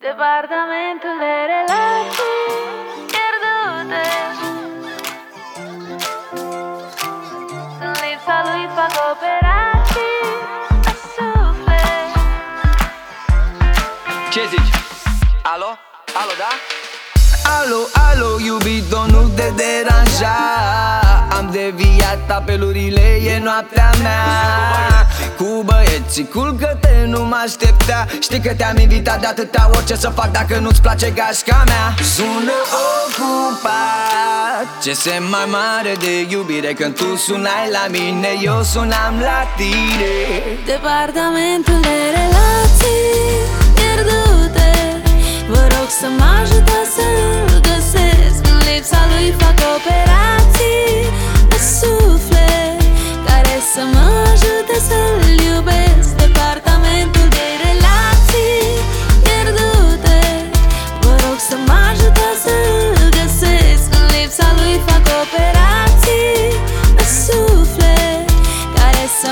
Departamentul de relații pierdute În lipsa lui fac operații Pe suflet Ce zici? Alo? Alo, da? Alo, alo, iubito, nu te deranja Am deviat apelurile, e noaptea mea Cu băieții, culcă-te, nu mă aștepta. Știi că te-am invitat de atâta orice să fac Dacă nu-ți place gașca mea. Sună ocupat Ce semn mai mare de iubire Când tu sunai la mine, eu sunam la tine. Departamentul de relații pierdute. Vă rog să mă ajutați să-l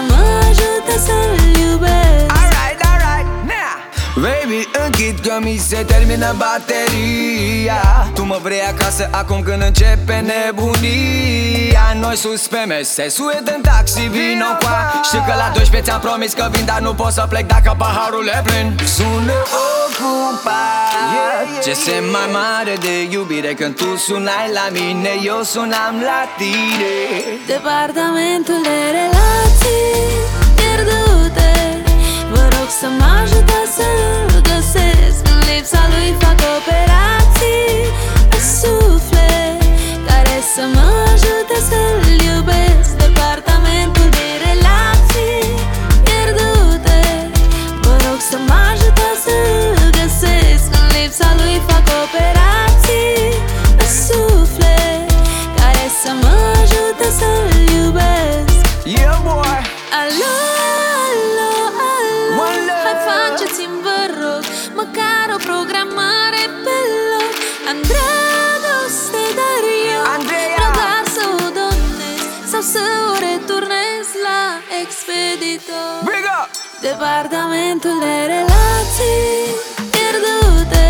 mă ajute să-l iubesc. Alright, alright, now. Baby, închid că mi se termină bateria. Tu mă vrei acasă acum când începe nebunia. Noi sus pe mese, sued în taxi, vino qua Știu că la 12 ți-am promis că vin, dar nu pot să plec dacă paharul e plin Sună ocupat. Ce semn mai mare de iubire când tu sunai la mine, eu sunam la tine. Departamentul de relații mă ajute să-l Big up! Departamentul de relații pierdute.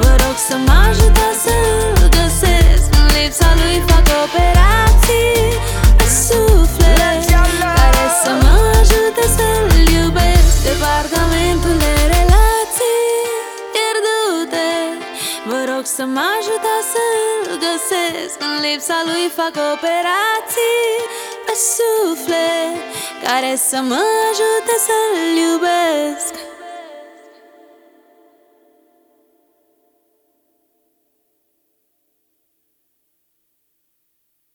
Vă rog să mă ajutați să-l găsesc În lipsa lui fac operații pe suflet. Care să mă ajute să-l iubesc. Departamentul de relații pierdute. Vă rog să mă ajutați să-l găsesc. În lipsa lui fac operații pe suflet Care să mă ajute să-l iubesc